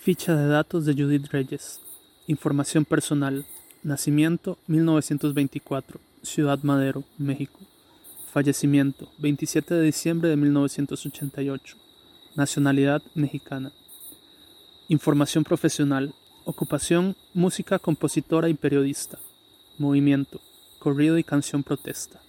Ficha de datos de Judith Reyes. Información personal. Nacimiento 1924, Ciudad Madero, México. Fallecimiento 27 de diciembre de 1988. Nacionalidad mexicana. Información profesional. Ocupación, música, compositora y periodista. Movimiento, corrido y canción protesta.